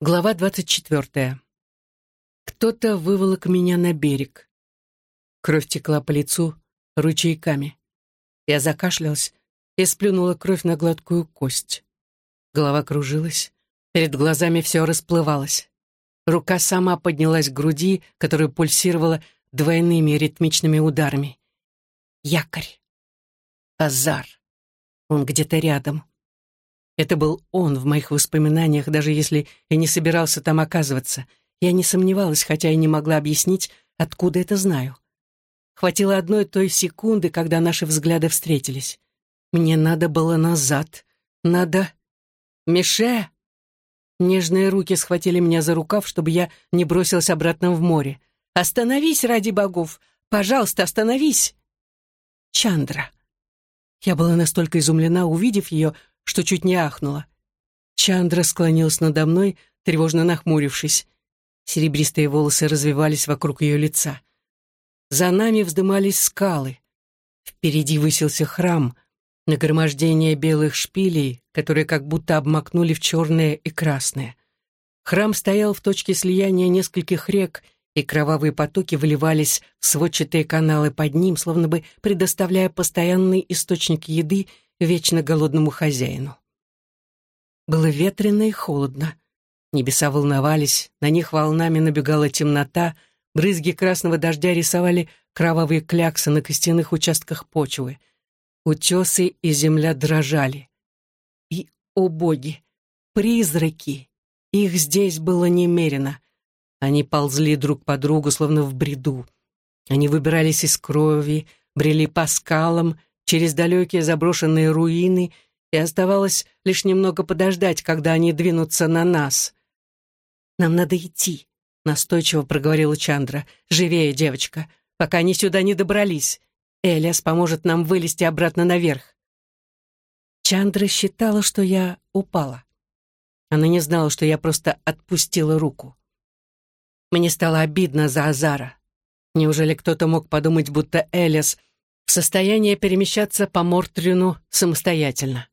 Глава двадцать четвертая. Кто-то выволок меня на берег. Кровь текла по лицу ручейками. Я закашлялась и сплюнула кровь на гладкую кость. Голова кружилась, перед глазами все расплывалось. Рука сама поднялась к груди, которая пульсировала двойными ритмичными ударами. Якорь. Азар. Он где-то рядом. Это был он в моих воспоминаниях, даже если и не собирался там оказываться. Я не сомневалась, хотя и не могла объяснить, откуда это знаю. Хватило одной той секунды, когда наши взгляды встретились. Мне надо было назад. Надо... Мише! Нежные руки схватили меня за рукав, чтобы я не бросилась обратно в море. «Остановись, ради богов! Пожалуйста, остановись!» Чандра. Я была настолько изумлена, увидев ее, что чуть не ахнула. Чандра склонилась надо мной, тревожно нахмурившись. Серебристые волосы развивались вокруг ее лица. За нами вздымались скалы. Впереди высился храм, нагромождение белых шпилей, которые как будто обмакнули в черное и красное. Храм стоял в точке слияния нескольких рек, и кровавые потоки выливались в сводчатые каналы под ним, словно бы предоставляя постоянный источник еды вечно голодному хозяину. Было ветрено и холодно. Небеса волновались, на них волнами набегала темнота, брызги красного дождя рисовали кровавые кляксы на костяных участках почвы. Утесы и земля дрожали. И, о боги, призраки! Их здесь было немерено. Они ползли друг по другу, словно в бреду. Они выбирались из крови, брели по скалам, через далекие заброшенные руины, и оставалось лишь немного подождать, когда они двинутся на нас. «Нам надо идти», — настойчиво проговорила Чандра. «Живее, девочка, пока они сюда не добрались. Элиас поможет нам вылезти обратно наверх». Чандра считала, что я упала. Она не знала, что я просто отпустила руку. Мне стало обидно за Азара. Неужели кто-то мог подумать, будто Элиас в состоянии перемещаться по Мортрину самостоятельно.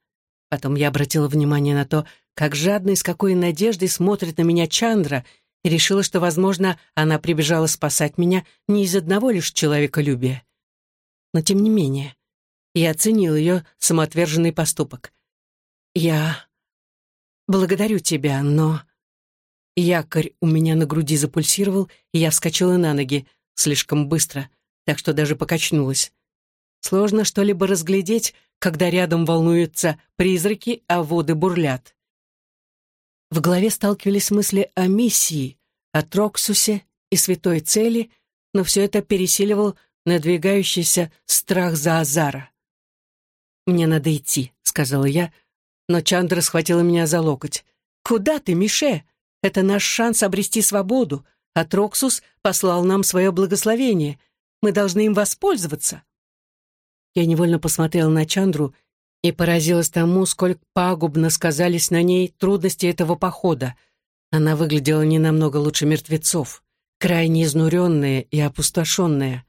Потом я обратила внимание на то, как жадно и с какой надеждой смотрит на меня Чандра, и решила, что, возможно, она прибежала спасать меня не из одного лишь человеколюбия. Но тем не менее, я оценил ее самоотверженный поступок. «Я благодарю тебя, но...» Якорь у меня на груди запульсировал, и я вскочила на ноги слишком быстро, так что даже покачнулась. Сложно что-либо разглядеть, когда рядом волнуются призраки, а воды бурлят. В голове сталкивались мысли о миссии, о Троксусе и святой цели, но все это пересиливал надвигающийся страх за Азара. «Мне надо идти», — сказала я, но Чандра схватила меня за локоть. «Куда ты, Мише? Это наш шанс обрести свободу, а Троксус послал нам свое благословение. Мы должны им воспользоваться». Я невольно посмотрела на Чандру и поразилась тому, сколько пагубно сказались на ней трудности этого похода. Она выглядела не намного лучше мертвецов, крайне изнуренная и опустошенная.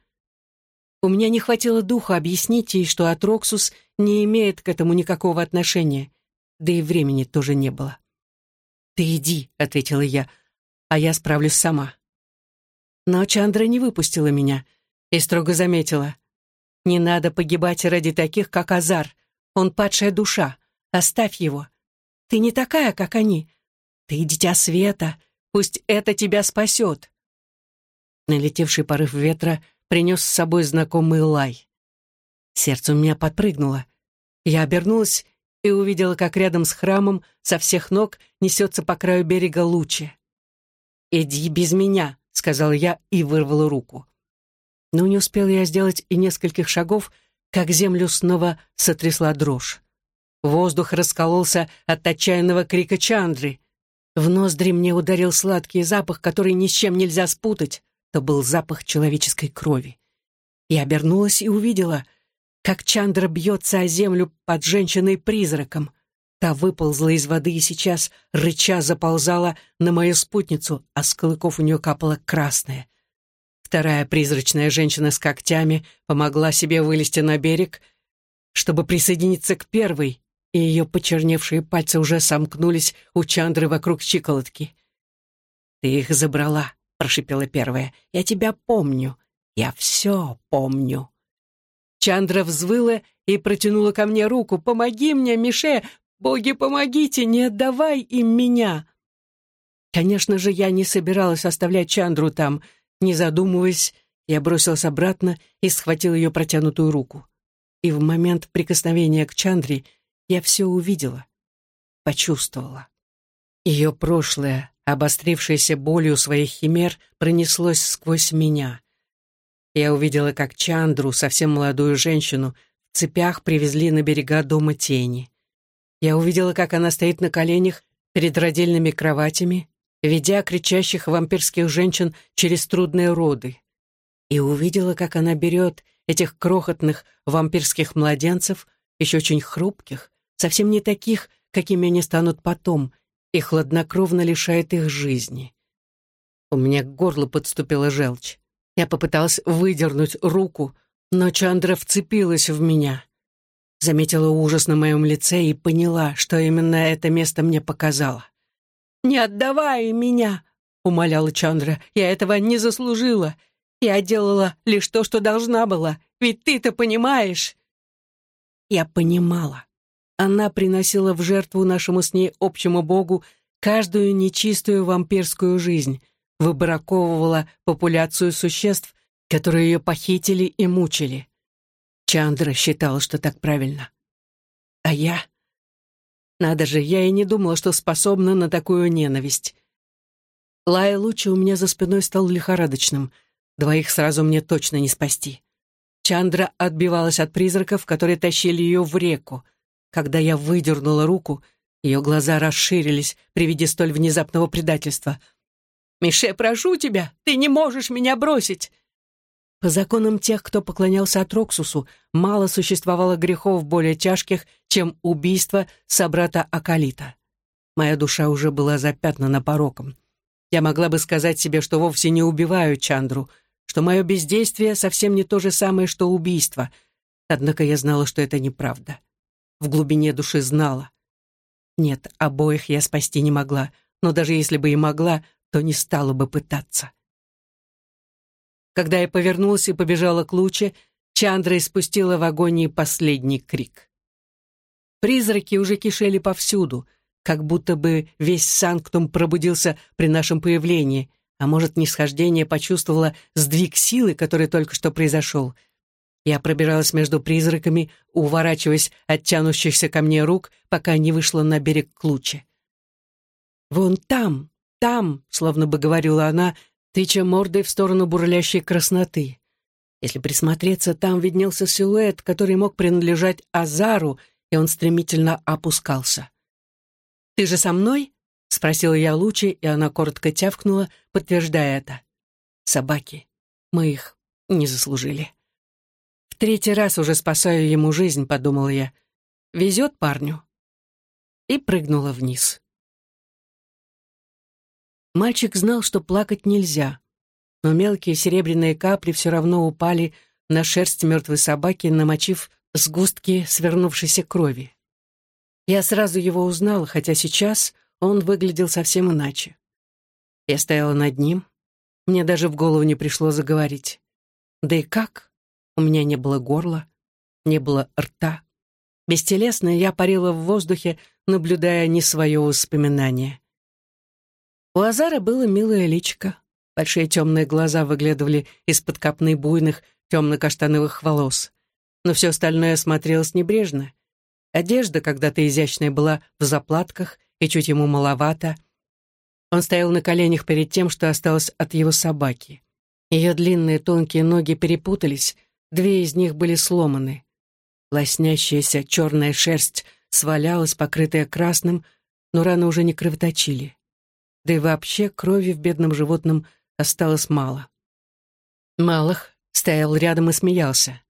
У меня не хватило духа объяснить ей, что Атроксус не имеет к этому никакого отношения, да и времени тоже не было. «Ты иди», — ответила я, — «а я справлюсь сама». Но Чандра не выпустила меня и строго заметила. Не надо погибать ради таких, как Азар. Он падшая душа. Оставь его. Ты не такая, как они. Ты дитя света. Пусть это тебя спасет. Налетевший порыв ветра принес с собой знакомый лай. Сердце у меня подпрыгнуло. Я обернулась и увидела, как рядом с храмом со всех ног несется по краю берега лучи. «Иди без меня», — сказала я и вырвала руку. Но не успел я сделать и нескольких шагов, как землю снова сотрясла дрожь. Воздух раскололся от отчаянного крика Чандры. В ноздри мне ударил сладкий запах, который ни с чем нельзя спутать. То был запах человеческой крови. Я обернулась и увидела, как Чандра бьется о землю под женщиной-призраком. Та выползла из воды и сейчас, рыча, заползала на мою спутницу, а с клыков у нее капало красное. Вторая призрачная женщина с когтями помогла себе вылезти на берег, чтобы присоединиться к первой, и ее почерневшие пальцы уже сомкнулись у Чандры вокруг щиколотки. «Ты их забрала», — прошипела первая. «Я тебя помню. Я все помню». Чандра взвыла и протянула ко мне руку. «Помоги мне, Мише! Боги, помогите! Не отдавай им меня!» Конечно же, я не собиралась оставлять Чандру там. Не задумываясь, я бросилась обратно и схватил ее протянутую руку. И в момент прикосновения к Чандре я все увидела, почувствовала. Ее прошлое, обострившееся болью своих химер, пронеслось сквозь меня. Я увидела, как Чандру, совсем молодую женщину, в цепях привезли на берега дома тени. Я увидела, как она стоит на коленях перед родильными кроватями, ведя кричащих вампирских женщин через трудные роды. И увидела, как она берет этих крохотных вампирских младенцев, еще очень хрупких, совсем не таких, какими они станут потом, и хладнокровно лишает их жизни. У меня к горлу подступила желчь. Я попыталась выдернуть руку, но Чандра вцепилась в меня. Заметила ужас на моем лице и поняла, что именно это место мне показало. «Не отдавай меня!» — умоляла Чандра. «Я этого не заслужила. Я делала лишь то, что должна была. Ведь ты-то понимаешь!» Я понимала. Она приносила в жертву нашему с ней общему Богу каждую нечистую вампирскую жизнь, выбраковывала популяцию существ, которые ее похитили и мучили. Чандра считала, что так правильно. А я... Надо же, я и не думала, что способна на такую ненависть. Лая Лучи у меня за спиной стал лихорадочным. Двоих сразу мне точно не спасти. Чандра отбивалась от призраков, которые тащили ее в реку. Когда я выдернула руку, ее глаза расширились при виде столь внезапного предательства. «Мише, прошу тебя, ты не можешь меня бросить!» По законам тех, кто поклонялся Атроксусу, мало существовало грехов более тяжких, чем убийство собрата Акалита. Моя душа уже была запятнана пороком. Я могла бы сказать себе, что вовсе не убиваю Чандру, что мое бездействие совсем не то же самое, что убийство. Однако я знала, что это неправда. В глубине души знала. Нет, обоих я спасти не могла, но даже если бы и могла, то не стала бы пытаться. Когда я повернулась и побежала к луче, Чандра испустила в агонии последний крик. Призраки уже кишели повсюду, как будто бы весь Санктум пробудился при нашем появлении, а может, нисхождение почувствовало сдвиг силы, который только что произошел. Я пробиралась между призраками, уворачиваясь от тянущихся ко мне рук, пока не вышла на берег Клучи. «Вон там, там», — словно бы говорила она, тыча мордой в сторону бурлящей красноты. Если присмотреться, там виднелся силуэт, который мог принадлежать Азару, и он стремительно опускался. «Ты же со мной?» — спросила я Лучи, и она коротко тявкнула, подтверждая это. «Собаки. Мы их не заслужили». «В третий раз уже спасаю ему жизнь», — подумала я. «Везет парню». И прыгнула вниз. Мальчик знал, что плакать нельзя, но мелкие серебряные капли все равно упали на шерсть мертвой собаки, намочив сгустки свернувшейся крови. Я сразу его узнала, хотя сейчас он выглядел совсем иначе. Я стояла над ним, мне даже в голову не пришло заговорить. Да и как? У меня не было горла, не было рта. Бестелесно я парила в воздухе, наблюдая не свое воспоминание. У Азара было милое личико. Большие темные глаза выглядывали из-под копны буйных темно-каштановых волос. Но все остальное смотрелось небрежно. Одежда когда-то изящная была в заплатках и чуть ему маловато. Он стоял на коленях перед тем, что осталось от его собаки. Ее длинные тонкие ноги перепутались, две из них были сломаны. Лоснящаяся черная шерсть свалялась, покрытая красным, но раны уже не кровоточили да и вообще крови в бедном животном осталось мало. Малых стоял рядом и смеялся.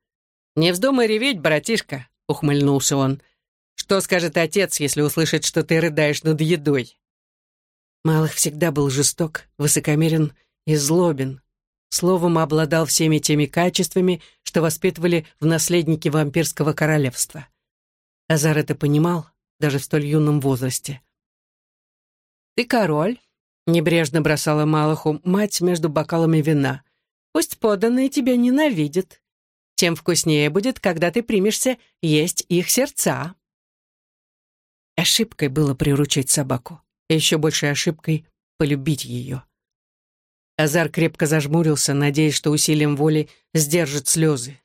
«Не вздумай реветь, братишка», — ухмыльнулся он. «Что скажет отец, если услышит, что ты рыдаешь над едой?» Малых всегда был жесток, высокомерен и злобен. Словом, обладал всеми теми качествами, что воспитывали в наследнике вампирского королевства. Азар это понимал, даже в столь юном возрасте. «Ты король, Небрежно бросала Малаху мать между бокалами вина. «Пусть поданные тебя ненавидят. Тем вкуснее будет, когда ты примешься есть их сердца». Ошибкой было приручить собаку. И еще большей ошибкой — полюбить ее. Азар крепко зажмурился, надеясь, что усилием воли сдержит слезы.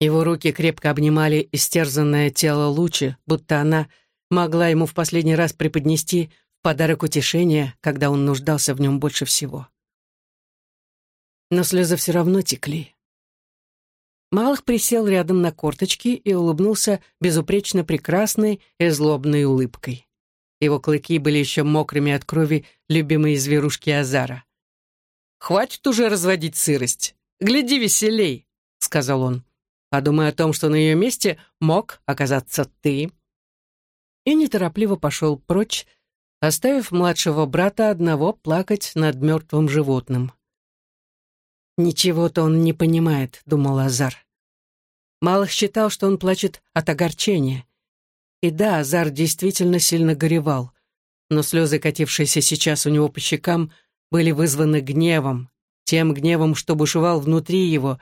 Его руки крепко обнимали истерзанное тело Лучи, будто она могла ему в последний раз преподнести подарок утешения, когда он нуждался в нем больше всего. Но слезы все равно текли. Малых присел рядом на корточки и улыбнулся безупречно прекрасной и злобной улыбкой. Его клыки были еще мокрыми от крови любимой зверушки Азара. «Хватит уже разводить сырость. Гляди веселей», — сказал он. «Подумай о том, что на ее месте мог оказаться ты». И неторопливо пошел прочь, оставив младшего брата одного плакать над мертвым животным. «Ничего-то он не понимает», — думал Азар. Малых считал, что он плачет от огорчения. И да, Азар действительно сильно горевал, но слезы, катившиеся сейчас у него по щекам, были вызваны гневом, тем гневом, что бушевал внутри его,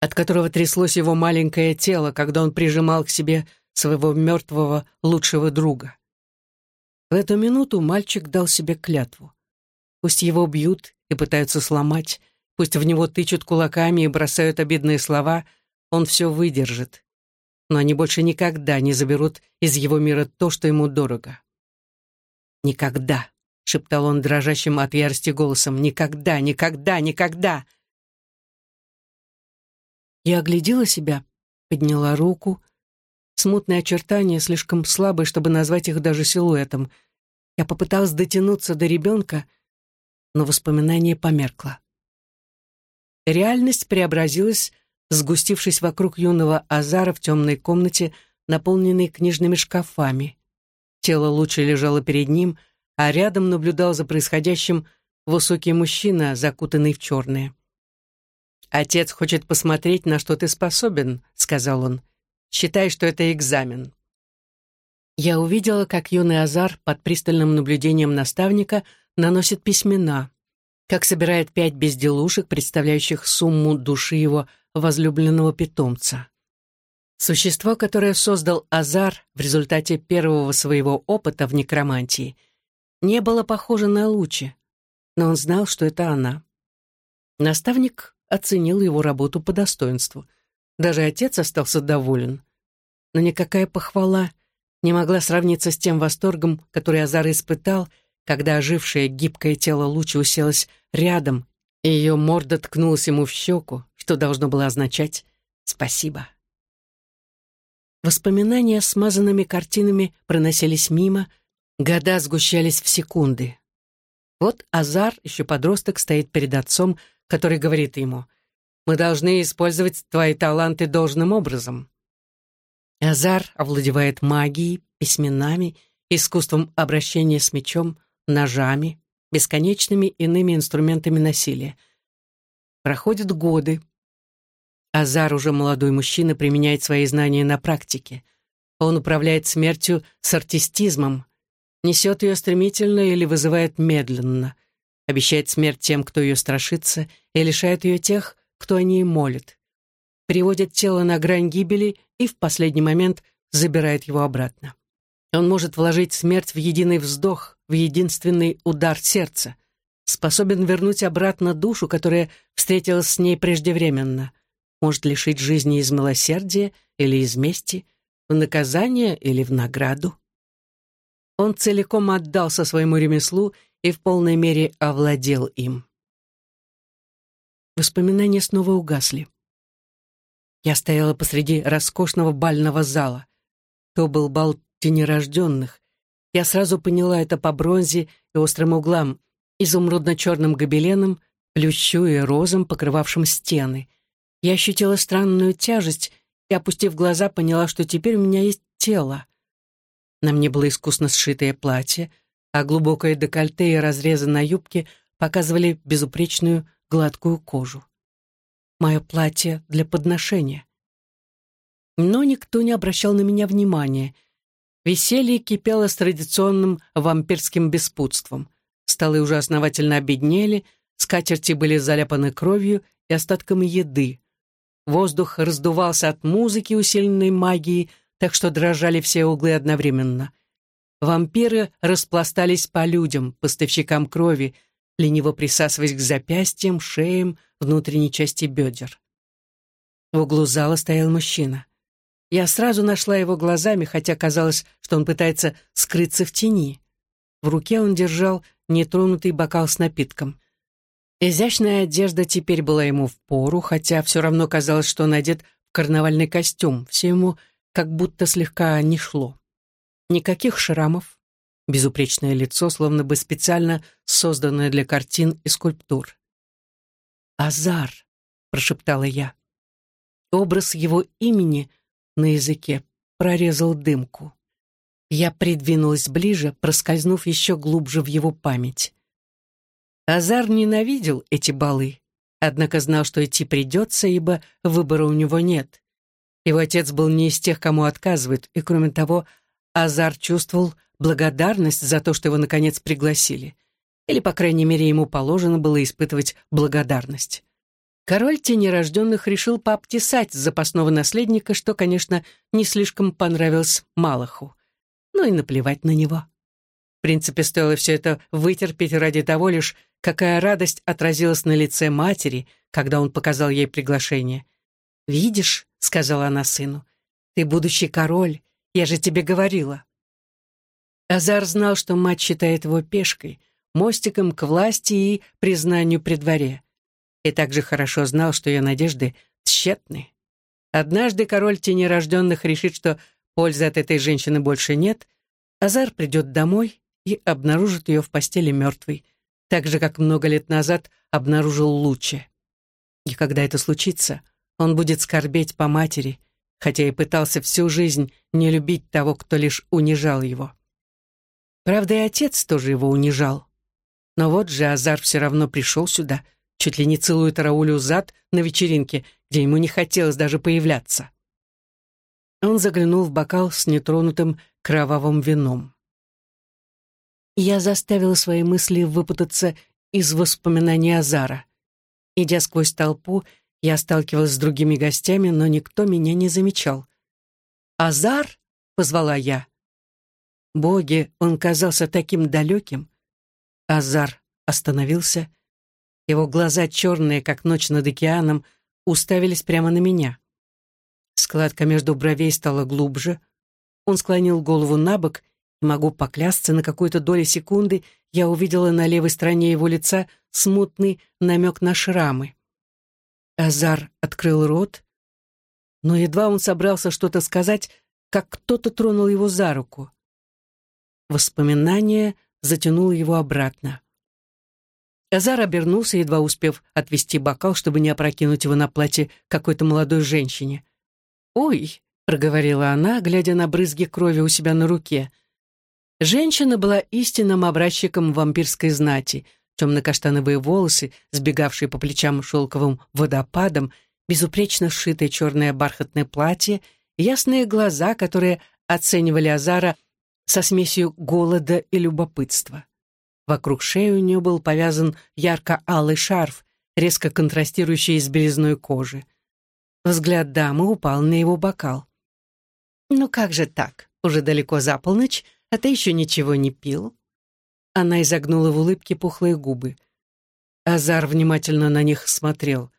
от которого тряслось его маленькое тело, когда он прижимал к себе своего мертвого лучшего друга. В эту минуту мальчик дал себе клятву. Пусть его бьют и пытаются сломать, пусть в него тычут кулаками и бросают обидные слова, он все выдержит. Но они больше никогда не заберут из его мира то, что ему дорого. «Никогда», — шептал он дрожащим от ярости голосом, «никогда, никогда, никогда!» Я оглядела себя, подняла руку, Смутные очертания, слишком слабые, чтобы назвать их даже силуэтом. Я попыталась дотянуться до ребенка, но воспоминание померкло. Реальность преобразилась, сгустившись вокруг юного Азара в темной комнате, наполненной книжными шкафами. Тело лучше лежало перед ним, а рядом наблюдал за происходящим высокий мужчина, закутанный в черное. «Отец хочет посмотреть, на что ты способен», — сказал он. Считай, что это экзамен». Я увидела, как юный Азар под пристальным наблюдением наставника наносит письмена, как собирает пять безделушек, представляющих сумму души его возлюбленного питомца. Существо, которое создал Азар в результате первого своего опыта в некромантии, не было похоже на Лучи, но он знал, что это она. Наставник оценил его работу по достоинству — даже отец остался доволен. Но никакая похвала не могла сравниться с тем восторгом, который Азар испытал, когда ожившее гибкое тело Лучи уселось рядом, и ее морда ткнулась ему в щеку, что должно было означать «спасибо». Воспоминания смазанными картинами проносились мимо, года сгущались в секунды. Вот Азар, еще подросток, стоит перед отцом, который говорит ему — мы должны использовать твои таланты должным образом. Азар овладевает магией, письменами, искусством обращения с мечом, ножами, бесконечными иными инструментами насилия. Проходят годы. Азар, уже молодой мужчина, применяет свои знания на практике. Он управляет смертью с артистизмом, несет ее стремительно или вызывает медленно, обещает смерть тем, кто ее страшится, и лишает ее тех, кто о ней молит, приводит тело на грань гибели и в последний момент забирает его обратно. Он может вложить смерть в единый вздох, в единственный удар сердца, способен вернуть обратно душу, которая встретилась с ней преждевременно, может лишить жизни из милосердия или из мести, в наказание или в награду. Он целиком отдался своему ремеслу и в полной мере овладел им. Воспоминания снова угасли. Я стояла посреди роскошного бального зала. То был бал тенерожденных. Я сразу поняла это по бронзе и острым углам, изумрудно-черным гобеленам, плющу и розам, покрывавшим стены. Я ощутила странную тяжесть и, опустив глаза, поняла, что теперь у меня есть тело. На мне было искусно сшитое платье, а глубокое декольте и разрезы на юбке показывали безупречную гладкую кожу. Мое платье для подношения. Но никто не обращал на меня внимания. Веселье кипело с традиционным вампирским беспутством. столы уже основательно обеднели, скатерти были заляпаны кровью и остатками еды. Воздух раздувался от музыки, усиленной магией, так что дрожали все углы одновременно. Вампиры распластались по людям, поставщикам крови, лениво присасываясь к запястьям, шеям, внутренней части бедер. В углу зала стоял мужчина. Я сразу нашла его глазами, хотя казалось, что он пытается скрыться в тени. В руке он держал нетронутый бокал с напитком. Изящная одежда теперь была ему в пору, хотя все равно казалось, что он одет в карнавальный костюм, все ему как будто слегка не шло. Никаких шрамов, безупречное лицо, словно бы специально созданное для картин и скульптур. «Азар», — прошептала я. Образ его имени на языке прорезал дымку. Я придвинулась ближе, проскользнув еще глубже в его память. Азар ненавидел эти балы, однако знал, что идти придется, ибо выбора у него нет. Его отец был не из тех, кому отказывают, и, кроме того, Азар чувствовал благодарность за то, что его, наконец, пригласили. Или, по крайней мере, ему положено было испытывать благодарность. Король тенерожденных решил пообтесать запасного наследника, что, конечно, не слишком понравилось Малаху. Ну и наплевать на него. В принципе, стоило все это вытерпеть ради того лишь, какая радость отразилась на лице матери, когда он показал ей приглашение. «Видишь», — сказала она сыну, — «ты будущий король, я же тебе говорила». Азар знал, что мать считает его пешкой, мостиком к власти и признанию при дворе и также хорошо знал, что ее надежды тщетны. Однажды король тенерожденных решит, что пользы от этой женщины больше нет, Азар придет домой и обнаружит ее в постели мертвой, так же, как много лет назад обнаружил Луче. И когда это случится, он будет скорбеть по матери, хотя и пытался всю жизнь не любить того, кто лишь унижал его. Правда, и отец тоже его унижал. Но вот же Азар все равно пришел сюда — чуть ли не целует Раулю зад на вечеринке, где ему не хотелось даже появляться. Он заглянул в бокал с нетронутым кровавым вином. Я заставила свои мысли выпутаться из воспоминаний Азара. Идя сквозь толпу, я сталкивалась с другими гостями, но никто меня не замечал. «Азар?» — позвала я. Боги, он казался таким далеким. Азар остановился его глаза, черные, как ночь над океаном, уставились прямо на меня. Складка между бровей стала глубже. Он склонил голову на бок, и могу поклясться, на какой-то доли секунды я увидела на левой стороне его лица смутный намек на шрамы. Азар открыл рот, но едва он собрался что-то сказать, как кто-то тронул его за руку. Воспоминание затянуло его обратно. Азар обернулся, едва успев отвести бокал, чтобы не опрокинуть его на платье какой-то молодой женщине. «Ой!» — проговорила она, глядя на брызги крови у себя на руке. Женщина была истинным образчиком вампирской знати. Темно-каштановые волосы, сбегавшие по плечам шелковым водопадом, безупречно сшитое черное бархатное платье, ясные глаза, которые оценивали Азара со смесью голода и любопытства. Вокруг шеи у нее был повязан ярко-алый шарф, резко контрастирующий с белизной кожи. Взгляд дамы упал на его бокал. «Ну как же так? Уже далеко за полночь, а ты еще ничего не пил?» Она изогнула в улыбке пухлые губы. Азар внимательно на них смотрел.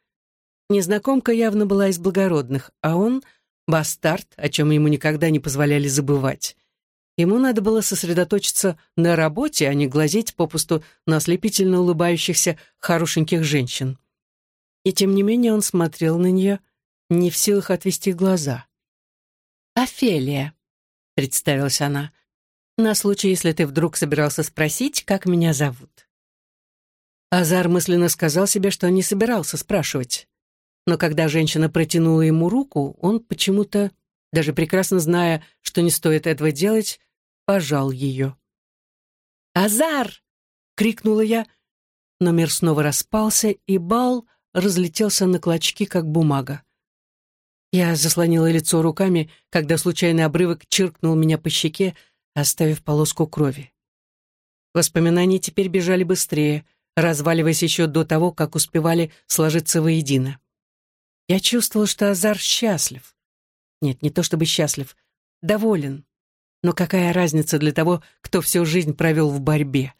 Незнакомка явно была из благородных, а он — бастард, о чем ему никогда не позволяли забывать. Ему надо было сосредоточиться на работе, а не глазеть попусту на ослепительно улыбающихся хорошеньких женщин. И тем не менее он смотрел на нее, не в силах отвести глаза. «Офелия», — представилась она, — «на случай, если ты вдруг собирался спросить, как меня зовут». Азар мысленно сказал себе, что не собирался спрашивать. Но когда женщина протянула ему руку, он почему-то, даже прекрасно зная, что не стоит этого делать, пожал ее. «Азар!» — крикнула я, но мир снова распался, и бал разлетелся на клочки, как бумага. Я заслонила лицо руками, когда случайный обрывок чиркнул меня по щеке, оставив полоску крови. Воспоминания теперь бежали быстрее, разваливаясь еще до того, как успевали сложиться воедино. Я чувствовал, что Азар счастлив. Нет, не то чтобы счастлив, доволен. Но какая разница для того, кто всю жизнь провел в борьбе?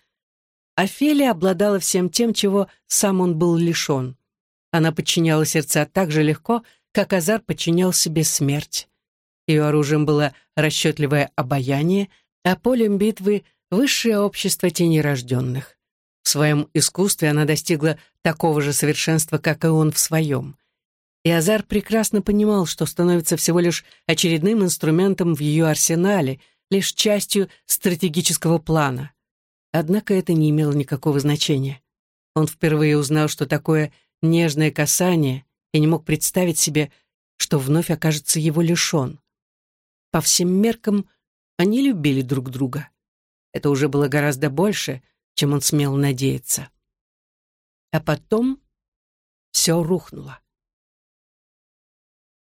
Офелия обладала всем тем, чего сам он был лишен. Она подчиняла сердца так же легко, как Азар подчинял себе смерть. Ее оружием было расчетливое обаяние, а полем битвы — высшее общество тенерожденных. В своем искусстве она достигла такого же совершенства, как и он в своем. И Азар прекрасно понимал, что становится всего лишь очередным инструментом в ее арсенале, лишь частью стратегического плана. Однако это не имело никакого значения. Он впервые узнал, что такое нежное касание, и не мог представить себе, что вновь окажется его лишен. По всем меркам они любили друг друга. Это уже было гораздо больше, чем он смел надеяться. А потом все рухнуло.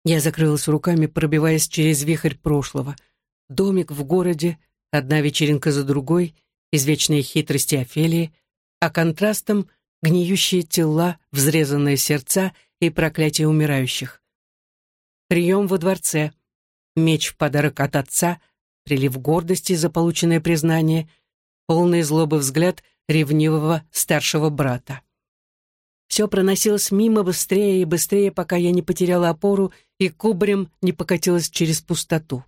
Я закрылась руками, пробиваясь через вихрь прошлого. Домик в городе, одна вечеринка за другой, извечные хитрости Офелии, а контрастом — гниющие тела, взрезанные сердца и проклятие умирающих. Прием во дворце, меч в подарок от отца, прилив гордости за полученное признание, полный злобы взгляд ревнивого старшего брата. Все проносилось мимо быстрее и быстрее, пока я не потеряла опору и кубарем не покатилась через пустоту.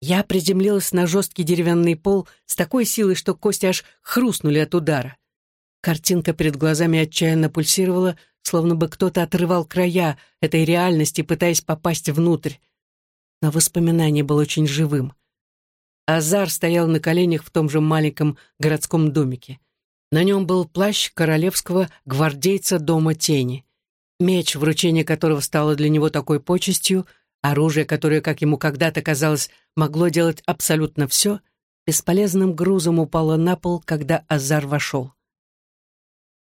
Я приземлилась на жесткий деревянный пол с такой силой, что кости аж хрустнули от удара. Картинка перед глазами отчаянно пульсировала, словно бы кто-то отрывал края этой реальности, пытаясь попасть внутрь. Но воспоминание было очень живым. Азар стоял на коленях в том же маленьком городском домике. На нем был плащ королевского гвардейца Дома Тени. Меч, вручение которого стало для него такой почестью, оружие, которое, как ему когда-то казалось, могло делать абсолютно все, бесполезным грузом упало на пол, когда Азар вошел.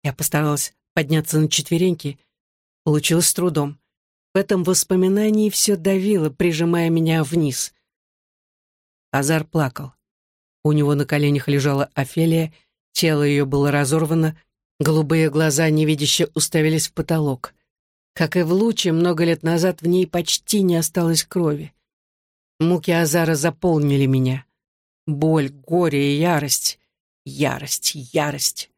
Я постаралась подняться на четвереньки. Получилось с трудом. В этом воспоминании все давило, прижимая меня вниз. Азар плакал. У него на коленях лежала Офелия — Тело ее было разорвано, голубые глаза невидяще уставились в потолок. Как и в луче, много лет назад в ней почти не осталось крови. Муки Азара заполнили меня. Боль, горе и ярость. Ярость, ярость.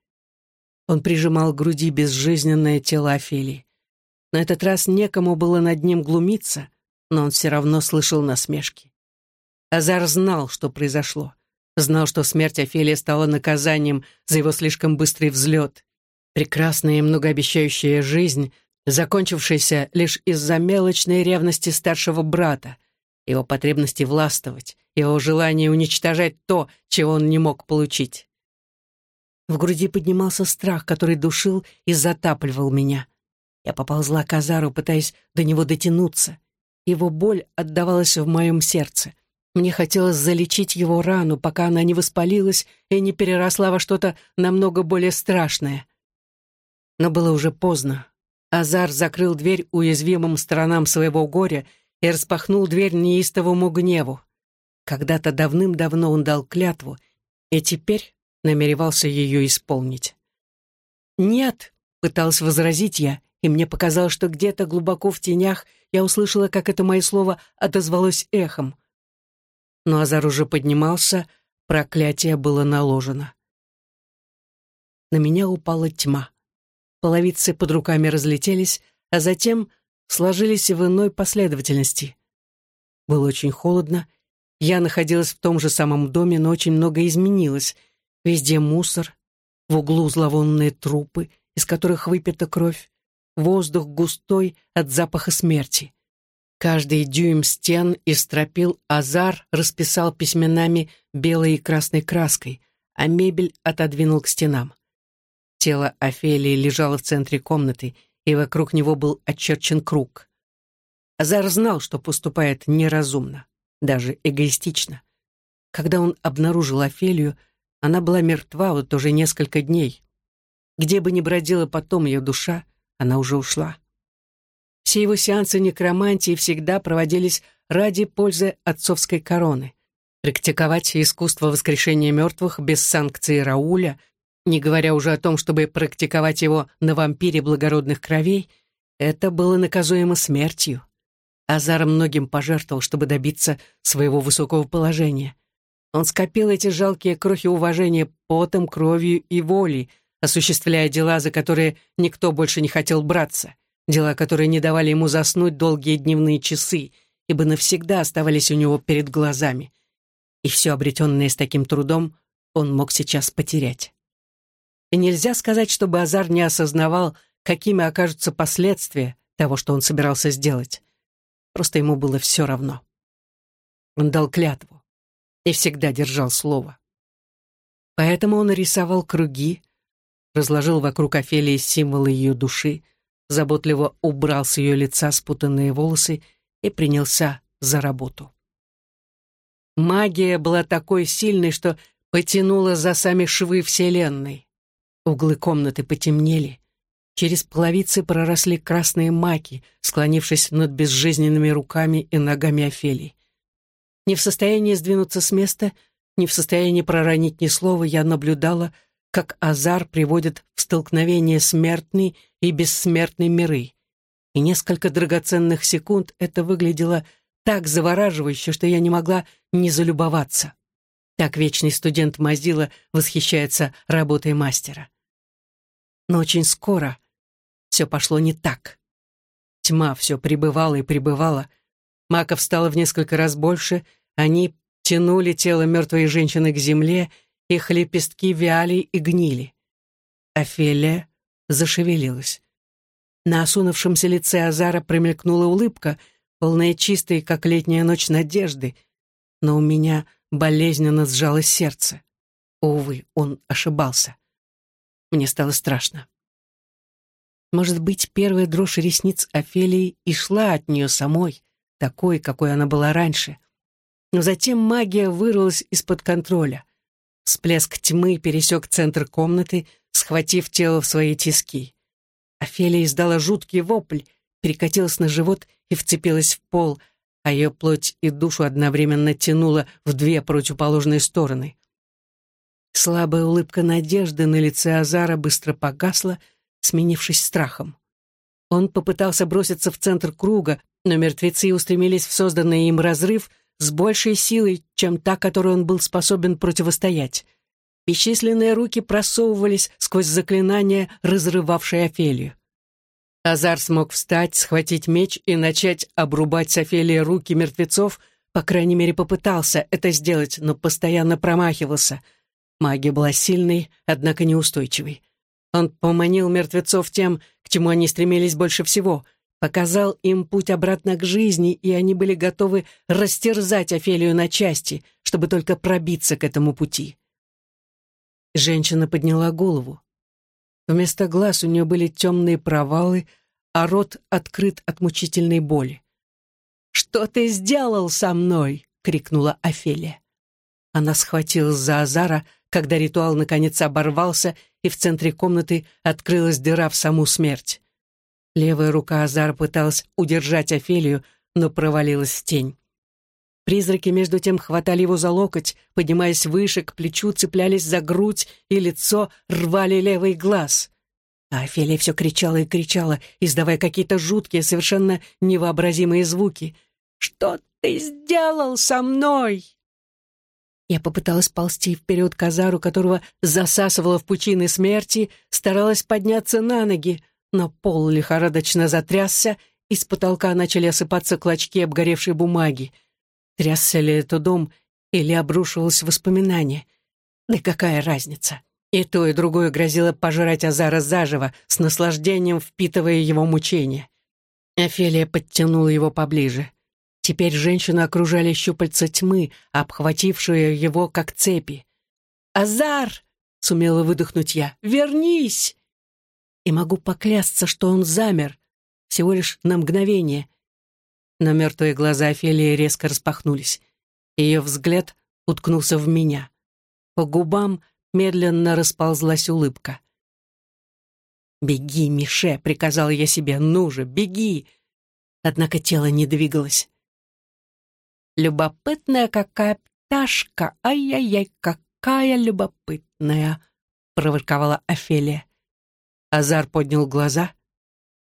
Он прижимал к груди безжизненное тело Офелии. На этот раз некому было над ним глумиться, но он все равно слышал насмешки. Азар знал, что произошло. Знал, что смерть Офелии стала наказанием за его слишком быстрый взлет. Прекрасная и многообещающая жизнь, закончившаяся лишь из-за мелочной ревности старшего брата, его потребности властвовать, его желание уничтожать то, чего он не мог получить. В груди поднимался страх, который душил и затапливал меня. Я поползла к Азару, пытаясь до него дотянуться. Его боль отдавалась в моем сердце. Мне хотелось залечить его рану, пока она не воспалилась и не переросла во что-то намного более страшное. Но было уже поздно. Азар закрыл дверь уязвимым сторонам своего горя и распахнул дверь неистовому гневу. Когда-то давным-давно он дал клятву, и теперь намеревался ее исполнить. «Нет!» — пыталась возразить я, и мне показалось, что где-то глубоко в тенях я услышала, как это мое слово отозвалось эхом но Азар уже поднимался, проклятие было наложено. На меня упала тьма. Половицы под руками разлетелись, а затем сложились в иной последовательности. Было очень холодно. Я находилась в том же самом доме, но очень много изменилось. Везде мусор, в углу зловонные трупы, из которых выпита кровь, воздух густой от запаха смерти. Каждый дюйм стен и стропил Азар расписал письменами белой и красной краской, а мебель отодвинул к стенам. Тело Офелии лежало в центре комнаты, и вокруг него был очерчен круг. Азар знал, что поступает неразумно, даже эгоистично. Когда он обнаружил Офелию, она была мертва вот уже несколько дней. Где бы ни бродила потом ее душа, она уже ушла. Все его сеансы некромантии всегда проводились ради пользы отцовской короны. Практиковать искусство воскрешения мертвых без санкции Рауля, не говоря уже о том, чтобы практиковать его на вампире благородных кровей, это было наказуемо смертью. Азар многим пожертвовал, чтобы добиться своего высокого положения. Он скопил эти жалкие крохи уважения потом, кровью и волей, осуществляя дела, за которые никто больше не хотел браться, дела, которые не давали ему заснуть долгие дневные часы, ибо навсегда оставались у него перед глазами и все обретенное с таким трудом он мог сейчас потерять. И нельзя сказать, чтобы Азар не осознавал, какими окажутся последствия того, что он собирался сделать. Просто ему было все равно. Он дал клятву и всегда держал слово. Поэтому он рисовал круги, разложил вокруг Офелии символы ее души, заботливо убрал с ее лица спутанные волосы и принялся за работу. Магия была такой сильной, что потянула за сами швы Вселенной. Углы комнаты потемнели. Через половицы проросли красные маки, склонившись над безжизненными руками и ногами Офелии. Не в состоянии сдвинуться с места, не в состоянии проронить ни слова, я наблюдала, как Азар приводит в столкновение смертный и бессмертный миры. И несколько драгоценных секунд это выглядело так завораживающе, что я не могла не залюбоваться. Так вечный студент Мазила восхищается работой мастера. Но очень скоро все пошло не так. Тьма все пребывала и пребывала. Маков стало в несколько раз больше, они тянули тело мертвой женщины к земле, их лепестки вяли и гнили. Офелия зашевелилась. На осунувшемся лице Азара промелькнула улыбка — полная чистой, как летняя ночь, надежды, но у меня болезненно сжалось сердце. Увы, он ошибался. Мне стало страшно. Может быть, первая дрожь ресниц Офелии и шла от нее самой, такой, какой она была раньше. Но затем магия вырвалась из-под контроля. Всплеск тьмы пересек центр комнаты, схватив тело в свои тиски. Офелия издала жуткий вопль, перекатилась на живот и вцепилась в пол, а ее плоть и душу одновременно тянула в две противоположные стороны. Слабая улыбка надежды на лице Азара быстро погасла, сменившись страхом. Он попытался броситься в центр круга, но мертвецы устремились в созданный им разрыв с большей силой, чем та, которой он был способен противостоять. Бесчисленные руки просовывались сквозь заклинания, разрывавшие Офелию. Азар смог встать, схватить меч и начать обрубать Софелии руки мертвецов, по крайней мере, попытался это сделать, но постоянно промахивался. Магия была сильной, однако неустойчивой. Он поманил мертвецов тем, к чему они стремились больше всего, показал им путь обратно к жизни, и они были готовы растерзать Офелию на части, чтобы только пробиться к этому пути. Женщина подняла голову. Вместо глаз у нее были темные провалы, а рот открыт от мучительной боли. «Что ты сделал со мной?» — крикнула Офелия. Она схватилась за Азара, когда ритуал наконец оборвался, и в центре комнаты открылась дыра в саму смерть. Левая рука Азара пыталась удержать Офелию, но провалилась в тень. Призраки между тем хватали его за локоть, поднимаясь выше, к плечу, цеплялись за грудь и лицо, рвали левый глаз. А Офелия все кричала и кричала, издавая какие-то жуткие, совершенно невообразимые звуки. «Что ты сделал со мной?» Я попыталась ползти вперед к Азару, которого засасывала в пучины смерти, старалась подняться на ноги, но пол лихорадочно затрясся, и с потолка начали осыпаться клочки обгоревшей бумаги. Трясся ли это дом или обрушивалось воспоминание? Да какая разница? И то, и другое грозило пожрать Азара заживо, с наслаждением впитывая его мучения. Офелия подтянула его поближе. Теперь женщину окружали щупальца тьмы, обхватившие его как цепи. «Азар!» — сумела выдохнуть я. «Вернись!» И могу поклясться, что он замер, всего лишь на мгновение, но мертвые глаза Офелии резко распахнулись. Ее взгляд уткнулся в меня. По губам медленно расползлась улыбка. «Беги, Мише!» — приказала я себе. «Ну же, беги!» Однако тело не двигалось. «Любопытная какая Наташка, ай-яй-яй, какая любопытная!» — проворковала Офелия. Азар поднял глаза.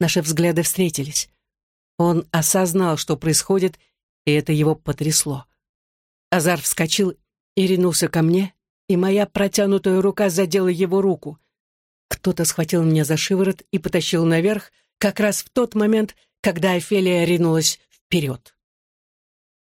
Наши взгляды встретились. Он осознал, что происходит, и это его потрясло. Азар вскочил и ринулся ко мне, и моя протянутая рука задела его руку. Кто-то схватил меня за шиворот и потащил наверх, как раз в тот момент, когда Офелия ринулась вперед.